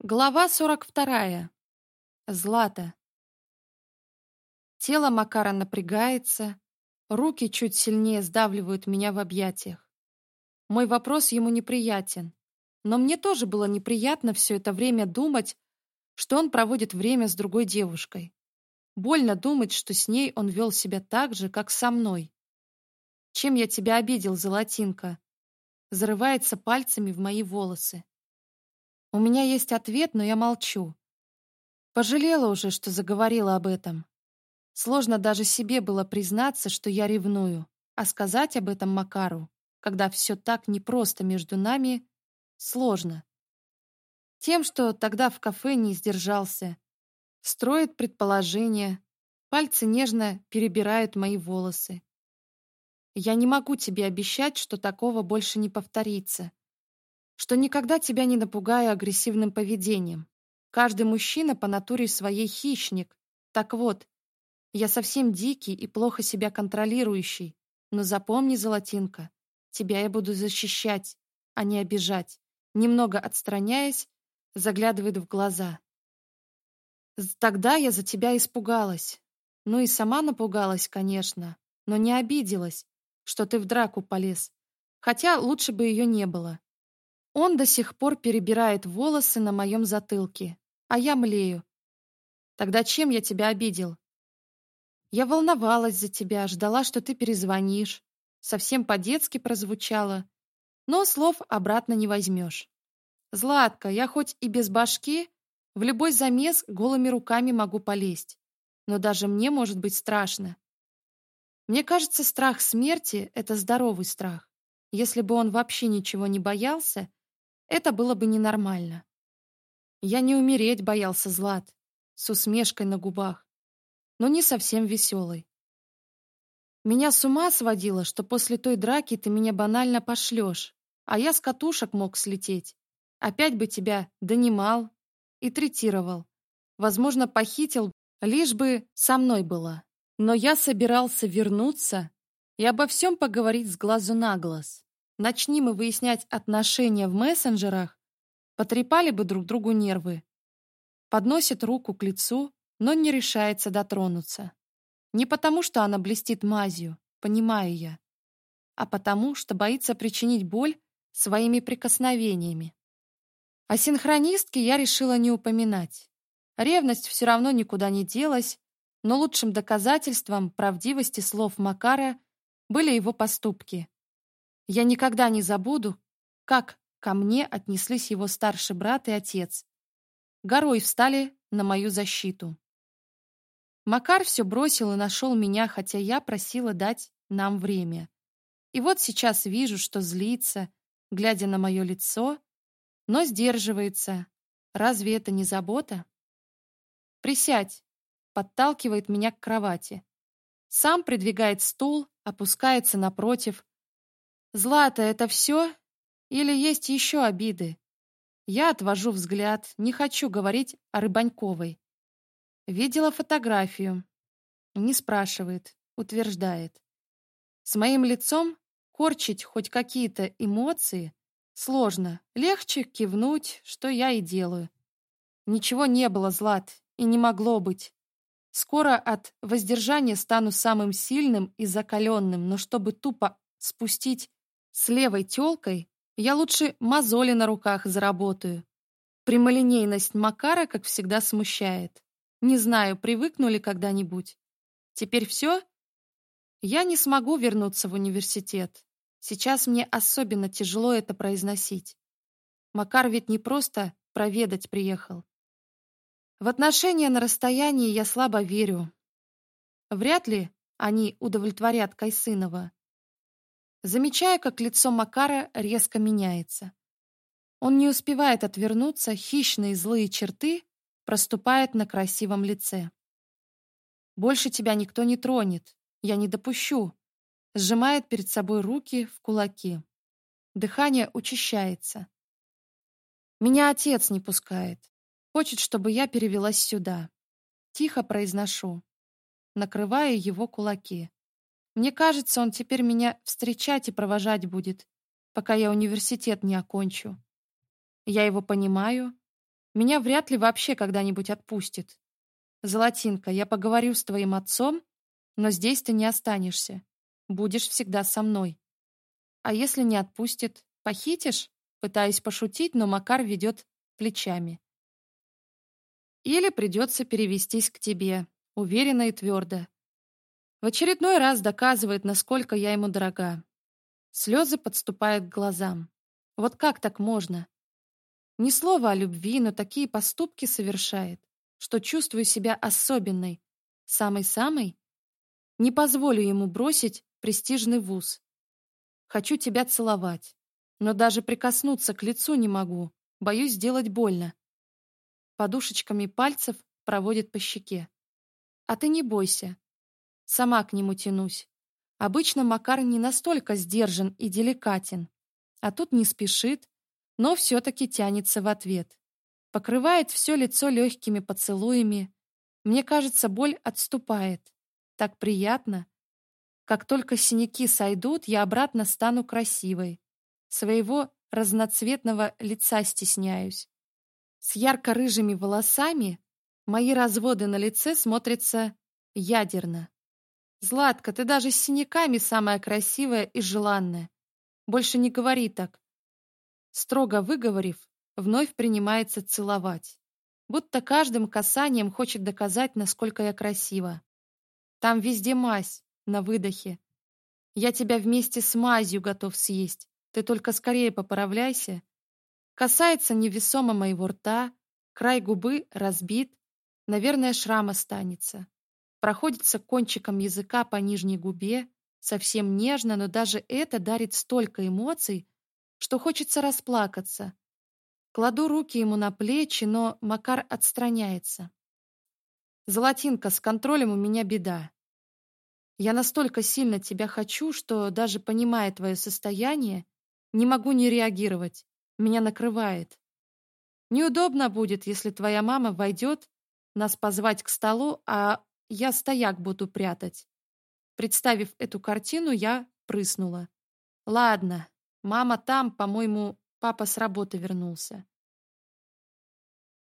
Глава 42. Злата. Тело Макара напрягается, руки чуть сильнее сдавливают меня в объятиях. Мой вопрос ему неприятен, но мне тоже было неприятно все это время думать, что он проводит время с другой девушкой. Больно думать, что с ней он вел себя так же, как со мной. «Чем я тебя обидел, золотинка?» Зарывается пальцами в мои волосы. У меня есть ответ, но я молчу. Пожалела уже, что заговорила об этом. Сложно даже себе было признаться, что я ревную, а сказать об этом Макару, когда все так непросто между нами, сложно. Тем, что тогда в кафе не сдержался. Строит предположение, пальцы нежно перебирают мои волосы. Я не могу тебе обещать, что такого больше не повторится, что никогда тебя не напугаю агрессивным поведением. Каждый мужчина по натуре своей хищник. Так вот, я совсем дикий и плохо себя контролирующий, но запомни, золотинка, тебя я буду защищать, а не обижать. Немного отстраняясь, заглядывает в глаза. Тогда я за тебя испугалась. Ну и сама напугалась, конечно, но не обиделась, что ты в драку полез. Хотя лучше бы ее не было. Он до сих пор перебирает волосы на моем затылке, а я млею. Тогда чем я тебя обидел? Я волновалась за тебя, ждала, что ты перезвонишь. Совсем по-детски прозвучало, но слов обратно не возьмешь. Златка, я хоть и без башки, в любой замес голыми руками могу полезть, но даже мне может быть страшно. Мне кажется, страх смерти — это здоровый страх. Если бы он вообще ничего не боялся, это было бы ненормально. Я не умереть боялся Злат, с усмешкой на губах, но не совсем веселый. Меня с ума сводило, что после той драки ты меня банально пошлешь, а я с катушек мог слететь. Опять бы тебя донимал и третировал. Возможно, похитил, лишь бы со мной было. Но я собирался вернуться и обо всем поговорить с глазу на глаз начни мы выяснять отношения в мессенджерах, потрепали бы друг другу нервы. Подносит руку к лицу, но не решается дотронуться. Не потому, что она блестит мазью, понимаю я, а потому, что боится причинить боль своими прикосновениями. О синхронистке я решила не упоминать. Ревность все равно никуда не делась, но лучшим доказательством правдивости слов Макара были его поступки. Я никогда не забуду, как ко мне отнеслись его старший брат и отец. Горой встали на мою защиту. Макар все бросил и нашел меня, хотя я просила дать нам время. И вот сейчас вижу, что злится, глядя на мое лицо, но сдерживается. Разве это не забота? «Присядь!» — подталкивает меня к кровати. Сам придвигает стул, опускается напротив, Злата, это все? Или есть еще обиды? Я отвожу взгляд, не хочу говорить о Рыбаньковой. Видела фотографию. Не спрашивает, утверждает. С моим лицом корчить хоть какие-то эмоции сложно. Легче кивнуть, что я и делаю. Ничего не было, Злат, и не могло быть. Скоро от воздержания стану самым сильным и закаленным, но чтобы тупо спустить с левой тёлкой я лучше мозоли на руках заработаю. Прямолинейность Макара, как всегда, смущает. Не знаю, привыкнули когда-нибудь. Теперь все? Я не смогу вернуться в университет. Сейчас мне особенно тяжело это произносить. Макар ведь не просто проведать приехал. В отношения на расстоянии я слабо верю. Вряд ли они удовлетворят Кайсынова. Замечаю, как лицо Макара резко меняется. Он не успевает отвернуться, хищные злые черты проступают на красивом лице. «Больше тебя никто не тронет. Я не допущу», сжимает перед собой руки в кулаки. Дыхание учащается. «Меня отец не пускает. Хочет, чтобы я перевелась сюда». Тихо произношу, накрывая его кулаки. Мне кажется, он теперь меня встречать и провожать будет, пока я университет не окончу. Я его понимаю. Меня вряд ли вообще когда-нибудь отпустит. Золотинка, я поговорю с твоим отцом, но здесь ты не останешься. Будешь всегда со мной. А если не отпустит, похитишь? Пытаюсь пошутить, но Макар ведет плечами. Или придется перевестись к тебе, уверенно и твердо в очередной раз доказывает, насколько я ему дорога. Слезы подступают к глазам. Вот как так можно? Ни слова о любви, но такие поступки совершает, что чувствую себя особенной, самой-самой. Не позволю ему бросить престижный вуз. Хочу тебя целовать, но даже прикоснуться к лицу не могу, боюсь сделать больно. Подушечками пальцев проводит по щеке. А ты не бойся, Сама к нему тянусь. Обычно Макар не настолько сдержан и деликатен, а тут не спешит, но все-таки тянется в ответ. Покрывает все лицо легкими поцелуями. Мне кажется, боль отступает. Так приятно. Как только синяки сойдут, я обратно стану красивой. Своего разноцветного лица стесняюсь. С ярко-рыжими волосами мои разводы на лице смотрятся ядерно. Златка, ты даже с синяками самая красивая и желанная. Больше не говори так. Строго выговорив, вновь принимается целовать. Будто каждым касанием хочет доказать, насколько я красива. Там везде мазь, на выдохе. Я тебя вместе с мазью готов съесть. Ты только скорее поправляйся. Касается невесомо моего рта, край губы разбит, наверное, шрам останется проходится кончиком языка по нижней губе, совсем нежно, но даже это дарит столько эмоций, что хочется расплакаться. Кладу руки ему на плечи, но Макар отстраняется. «Золотинка, с контролем у меня беда. Я настолько сильно тебя хочу, что, даже понимая твое состояние, не могу не реагировать. Меня накрывает. Неудобно будет, если твоя мама войдет нас позвать к столу, а я стояк буду прятать. Представив эту картину, я прыснула. Ладно, мама там, по-моему, папа с работы вернулся.